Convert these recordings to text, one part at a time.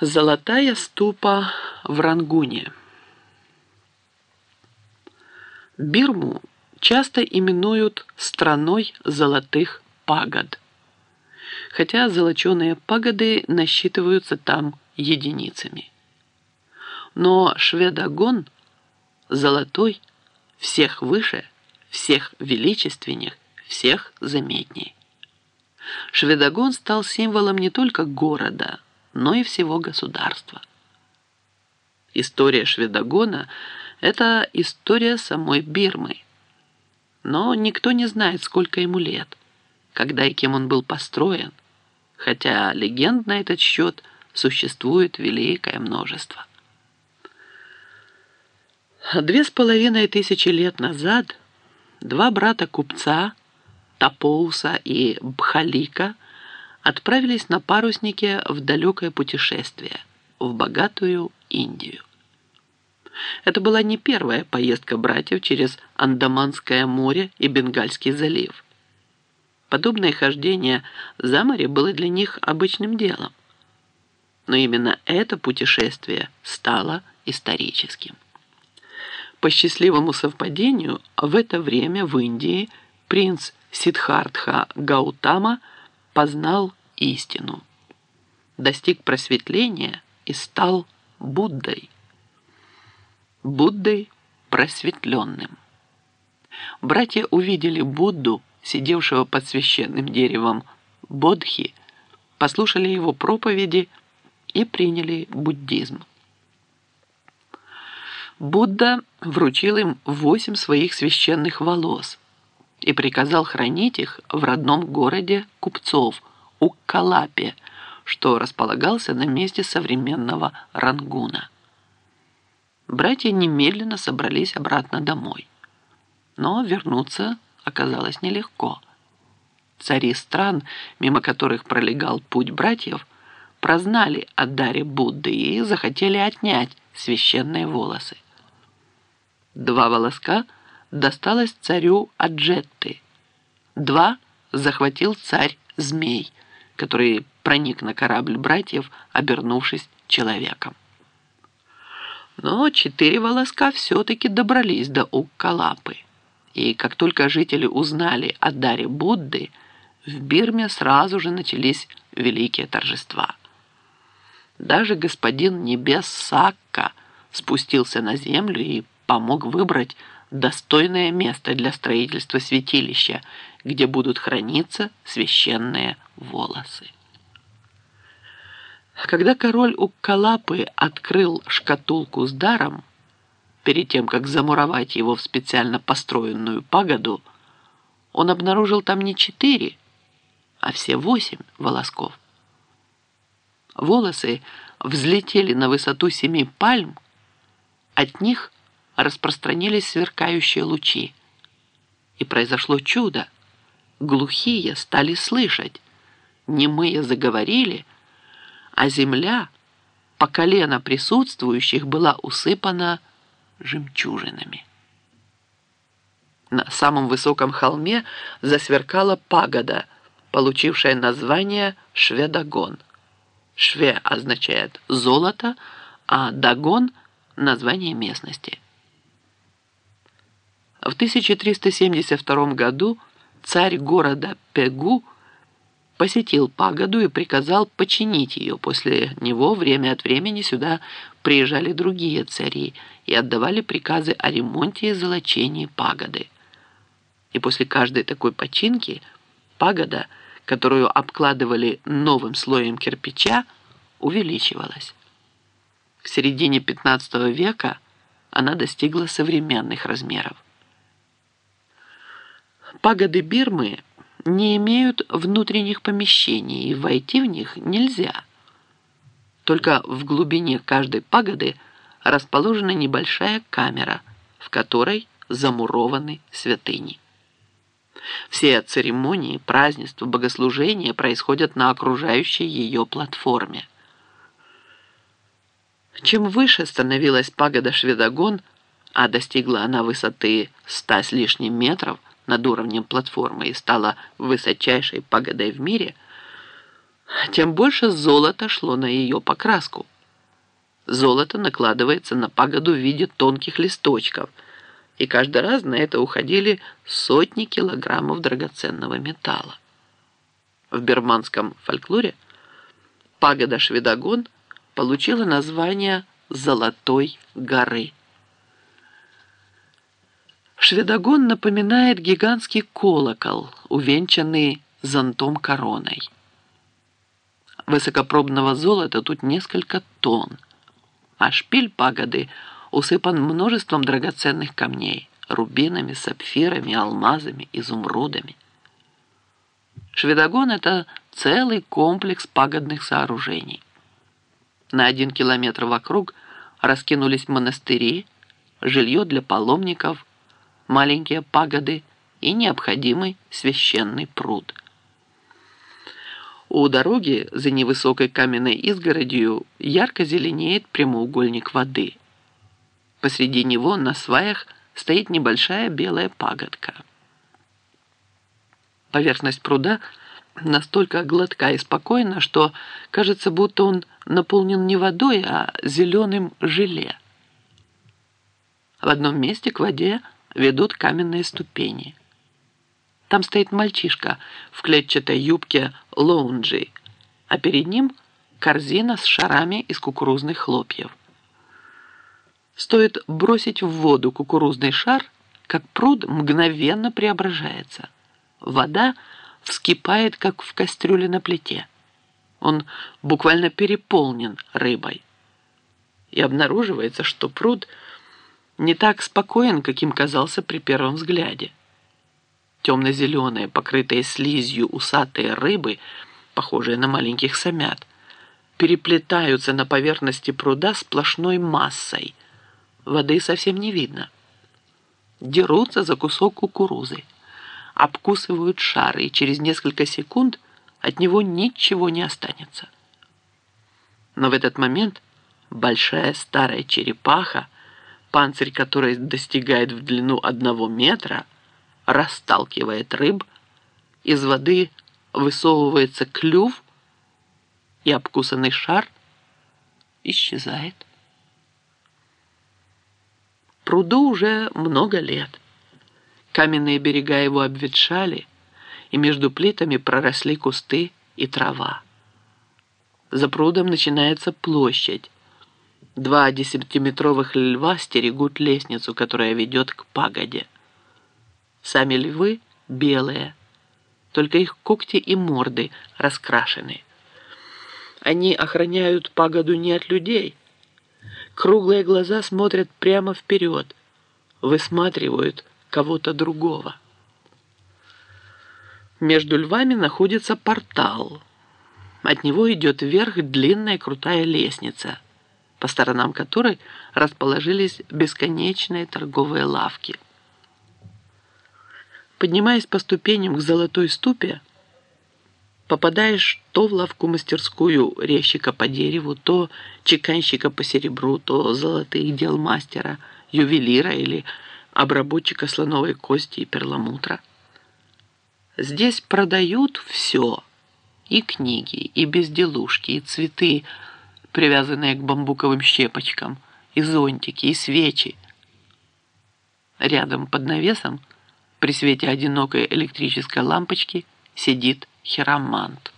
Золотая ступа в Рангуне. Бирму часто именуют страной золотых пагод, хотя золоченые пагоды насчитываются там единицами. Но Шведогон золотой всех выше, всех величественней, всех заметней. Шведогон стал символом не только города – но и всего государства. История Шведогона – это история самой Бирмы. Но никто не знает, сколько ему лет, когда и кем он был построен, хотя легенд на этот счет существует великое множество. Две с половиной тысячи лет назад два брата-купца, Тапоуса и Бхалика – отправились на паруснике в далекое путешествие, в богатую Индию. Это была не первая поездка братьев через Андаманское море и Бенгальский залив. Подобное хождение за море было для них обычным делом. Но именно это путешествие стало историческим. По счастливому совпадению, в это время в Индии принц Сидхартха Гаутама познал истину, достиг просветления и стал Буддой. Буддой просветленным. Братья увидели Будду, сидевшего под священным деревом Бодхи, послушали его проповеди и приняли буддизм. Будда вручил им восемь своих священных волос и приказал хранить их в родном городе купцов – Уккалапе, что располагался на месте современного Рангуна. Братья немедленно собрались обратно домой. Но вернуться оказалось нелегко. Цари стран, мимо которых пролегал путь братьев, прознали о даре Будды и захотели отнять священные волосы. Два волоска досталось царю Аджетты. Два захватил царь Змей – который проник на корабль братьев, обернувшись человеком. Но четыре волоска все-таки добрались до Уккалапы. И как только жители узнали о даре Будды, в Бирме сразу же начались великие торжества. Даже господин Небес Сакка спустился на землю и помог выбрать достойное место для строительства святилища, где будут храниться священные волосы. Когда король Уккалапы открыл шкатулку с даром, перед тем, как замуровать его в специально построенную пагоду, он обнаружил там не четыре, а все восемь волосков. Волосы взлетели на высоту семи пальм, от них распространились сверкающие лучи. И произошло чудо. Глухие стали слышать, немые заговорили, а земля по колено присутствующих была усыпана жемчужинами. На самом высоком холме засверкала пагода, получившая название Шведогон. Шве означает «золото», а Дагон – название местности. В 1372 году царь города Пегу посетил пагоду и приказал починить ее. После него время от времени сюда приезжали другие цари и отдавали приказы о ремонте и золочении пагоды. И после каждой такой починки пагода, которую обкладывали новым слоем кирпича, увеличивалась. К середине 15 века она достигла современных размеров. Пагоды Бирмы не имеют внутренних помещений, и войти в них нельзя. Только в глубине каждой пагоды расположена небольшая камера, в которой замурованы святыни. Все церемонии, празднества, богослужения происходят на окружающей ее платформе. Чем выше становилась пагода Шведогон, а достигла она высоты ста с лишним метров, над уровнем платформы и стала высочайшей погодой в мире, тем больше золота шло на ее покраску. Золото накладывается на пагоду в виде тонких листочков, и каждый раз на это уходили сотни килограммов драгоценного металла. В берманском фольклоре пагода Шведогон получила название «Золотой горы». Шведогон напоминает гигантский колокол, увенчанный зонтом короной. Высокопробного золота тут несколько тонн, а шпиль пагоды усыпан множеством драгоценных камней, рубинами, сапфирами, алмазами, изумрудами. Шведогон – это целый комплекс пагодных сооружений. На один километр вокруг раскинулись монастыри, жилье для паломников, маленькие пагоды и необходимый священный пруд – у дороги за невысокой каменной изгородью ярко зеленеет прямоугольник воды. Посреди него на сваях стоит небольшая белая пагодка. Поверхность пруда настолько гладка и спокойна, что кажется, будто он наполнен не водой, а зеленым желе. В одном месте к воде ведут каменные ступени – там стоит мальчишка в клетчатой юбке лоунджи, а перед ним корзина с шарами из кукурузных хлопьев. Стоит бросить в воду кукурузный шар, как пруд мгновенно преображается. Вода вскипает, как в кастрюле на плите. Он буквально переполнен рыбой. И обнаруживается, что пруд не так спокоен, каким казался при первом взгляде темно-зеленые, покрытые слизью усатые рыбы, похожие на маленьких самят, переплетаются на поверхности пруда сплошной массой. Воды совсем не видно. Дерутся за кусок кукурузы, обкусывают шары, и через несколько секунд от него ничего не останется. Но в этот момент большая старая черепаха, панцирь которой достигает в длину одного метра, расталкивает рыб, из воды высовывается клюв, и обкусанный шар исчезает. Пруду уже много лет. Каменные берега его обветшали, и между плитами проросли кусты и трава. За прудом начинается площадь. Два десятиметровых льва стерегут лестницу, которая ведет к пагоде. Сами львы белые, только их когти и морды раскрашены. Они охраняют пагоду не от людей. Круглые глаза смотрят прямо вперед, высматривают кого-то другого. Между львами находится портал. От него идет вверх длинная крутая лестница, по сторонам которой расположились бесконечные торговые лавки – Поднимаясь по ступеням к золотой ступе, попадаешь то в лавку-мастерскую резчика по дереву, то чеканщика по серебру, то золотых дел мастера, ювелира или обработчика слоновой кости и перламутра. Здесь продают все. И книги, и безделушки, и цветы, привязанные к бамбуковым щепочкам, и зонтики, и свечи. Рядом под навесом – при свете одинокой электрической лампочки сидит хиромант.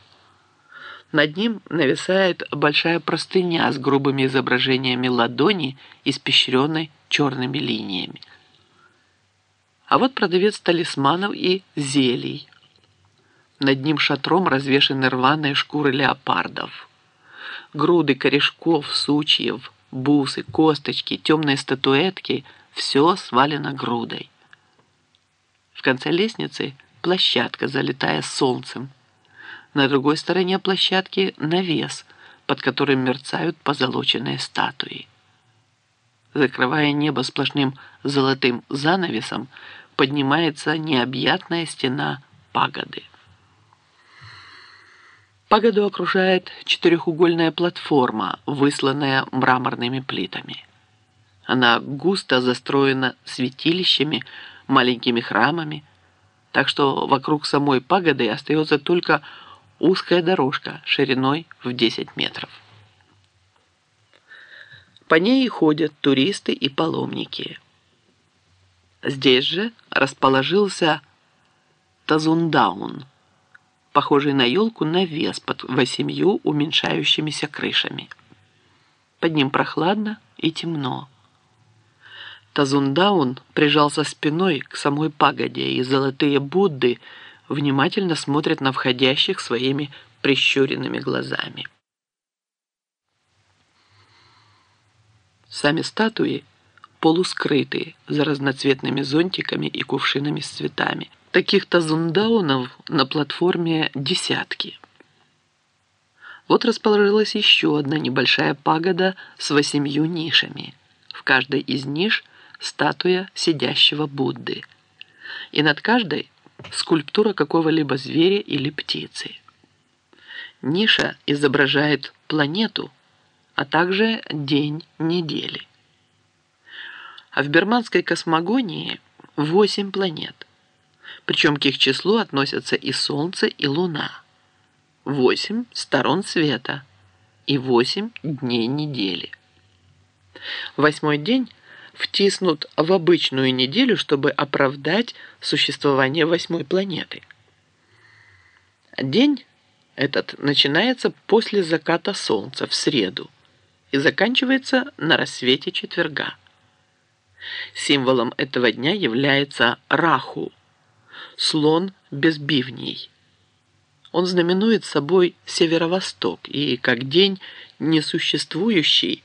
Над ним нависает большая простыня с грубыми изображениями ладони, испещренной черными линиями. А вот продавец талисманов и зелий. Над ним шатром развешаны рваные шкуры леопардов. Груды корешков, сучьев, бусы, косточки, темные статуэтки – все свалено грудой. В конце лестницы площадка, залитая солнцем. На другой стороне площадки навес, под которым мерцают позолоченные статуи. Закрывая небо сплошным золотым занавесом, поднимается необъятная стена пагоды. Пагоду окружает четырехугольная платформа, высланная мраморными плитами. Она густо застроена святилищами, маленькими храмами, так что вокруг самой пагоды остается только узкая дорожка шириной в 10 метров. По ней ходят туристы и паломники. Здесь же расположился Тазундаун, похожий на елку навес под восемью уменьшающимися крышами. Под ним прохладно и темно. Тазундаун прижался спиной к самой пагоде, и золотые Будды внимательно смотрят на входящих своими прищуренными глазами. Сами статуи полускрытые за разноцветными зонтиками и кувшинами с цветами. Таких-то зундаунов на платформе десятки. Вот расположилась еще одна небольшая пагода с восемью нишами. В каждой из ниш статуя сидящего Будды. И над каждой скульптура какого-либо зверя или птицы. Ниша изображает планету – а также день недели. А в берманской космогонии восемь планет, причем к их числу относятся и Солнце, и Луна. Восемь сторон света и восемь дней недели. Восьмой день втиснут в обычную неделю, чтобы оправдать существование восьмой планеты. День этот начинается после заката Солнца в среду и заканчивается на рассвете четверга. Символом этого дня является Раху, слон без бивней. Он знаменует собой северо-восток, и как день несуществующий,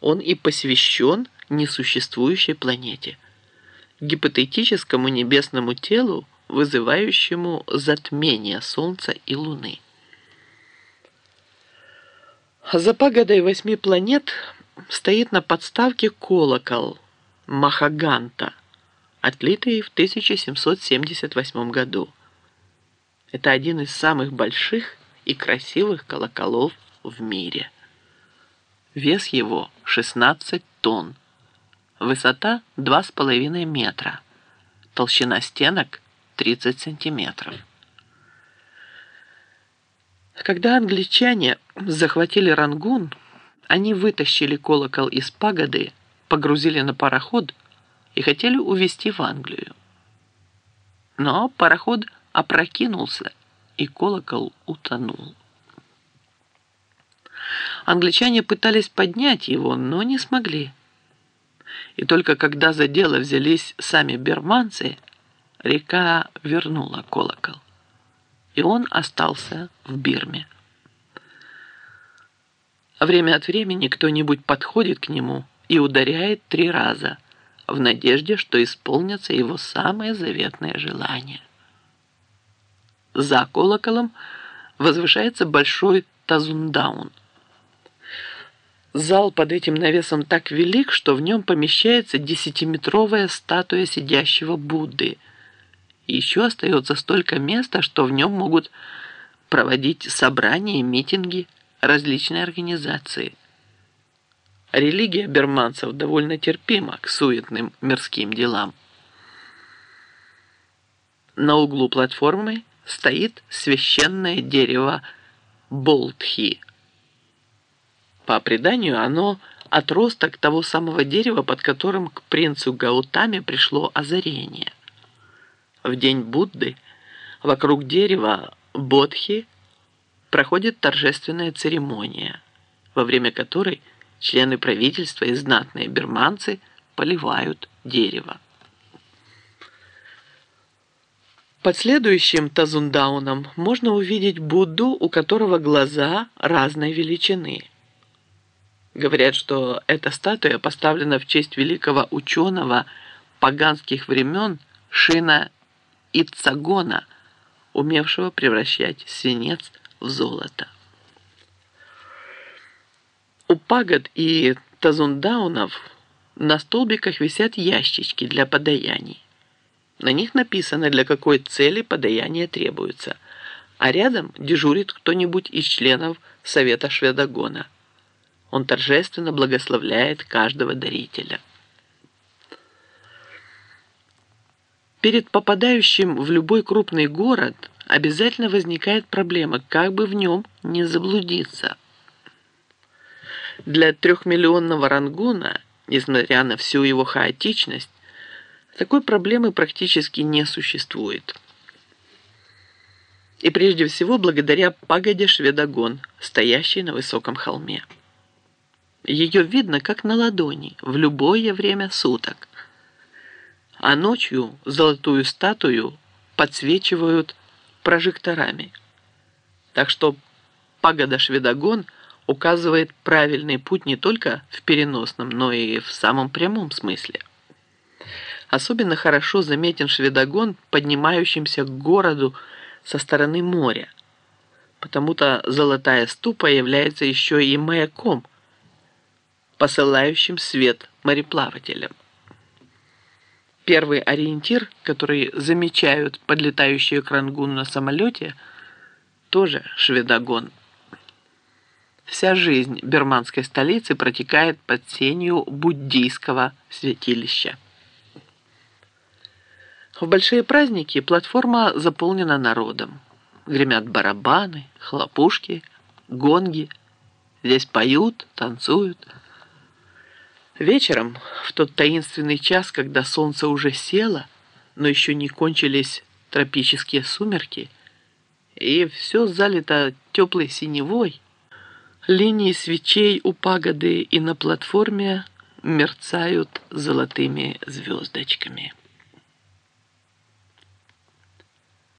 он и посвящен несуществующей планете, гипотетическому небесному телу, вызывающему затмение Солнца и Луны. За пагодой восьми планет стоит на подставке колокол Махаганта, отлитый в 1778 году. Это один из самых больших и красивых колоколов в мире. Вес его 16 тонн, высота 2,5 метра, толщина стенок 30 сантиметров. Когда англичане захватили Рангун, они вытащили колокол из пагоды, погрузили на пароход и хотели увезти в Англию. Но пароход опрокинулся, и колокол утонул. Англичане пытались поднять его, но не смогли. И только когда за дело взялись сами берманцы, река вернула колокол и он остался в Бирме. Время от времени кто-нибудь подходит к нему и ударяет три раза в надежде, что исполнятся его самые заветные желания. За колоколом возвышается большой тазундаун. Зал под этим навесом так велик, что в нем помещается десятиметровая статуя сидящего Будды – и еще остается столько места, что в нем могут проводить собрания, митинги, различные организации. Религия берманцев довольно терпима к суетным мирским делам. На углу платформы стоит священное дерево Болтхи. По преданию, оно отросток того самого дерева, под которым к принцу Гаутаме пришло озарение – в день Будды вокруг дерева Бодхи проходит торжественная церемония, во время которой члены правительства и знатные берманцы поливают дерево. Под следующим тазундауном можно увидеть Будду, у которого глаза разной величины. Говорят, что эта статуя поставлена в честь великого ученого паганских времен Шина Ицагона, умевшего превращать свинец в золото. У пагод и тазундаунов на столбиках висят ящички для подаяний. На них написано, для какой цели подаяние требуется, а рядом дежурит кто-нибудь из членов Совета Шведогона. Он торжественно благословляет каждого дарителя. Перед попадающим в любой крупный город обязательно возникает проблема, как бы в нем не заблудиться. Для трехмиллионного рангуна, несмотря на всю его хаотичность, такой проблемы практически не существует. И прежде всего благодаря пагоде Шведогон, стоящей на высоком холме. Ее видно как на ладони в любое время суток. А ночью золотую статую подсвечивают прожекторами. Так что пагода Шведогон указывает правильный путь не только в переносном, но и в самом прямом смысле. Особенно хорошо заметен Шведогон, поднимающимся к городу со стороны моря. Потому-то золотая ступа является еще и маяком – посылающим свет мореплавателям. Первый ориентир, который замечают подлетающие к Рангуну на самолете, тоже шведогон. Вся жизнь берманской столицы протекает под сенью буддийского святилища. В большие праздники платформа заполнена народом. Гремят барабаны, хлопушки, гонги. Здесь поют, танцуют – Вечером, в тот таинственный час, когда солнце уже село, но еще не кончились тропические сумерки, и все залито теплой синевой, линии свечей у пагоды и на платформе мерцают золотыми звездочками.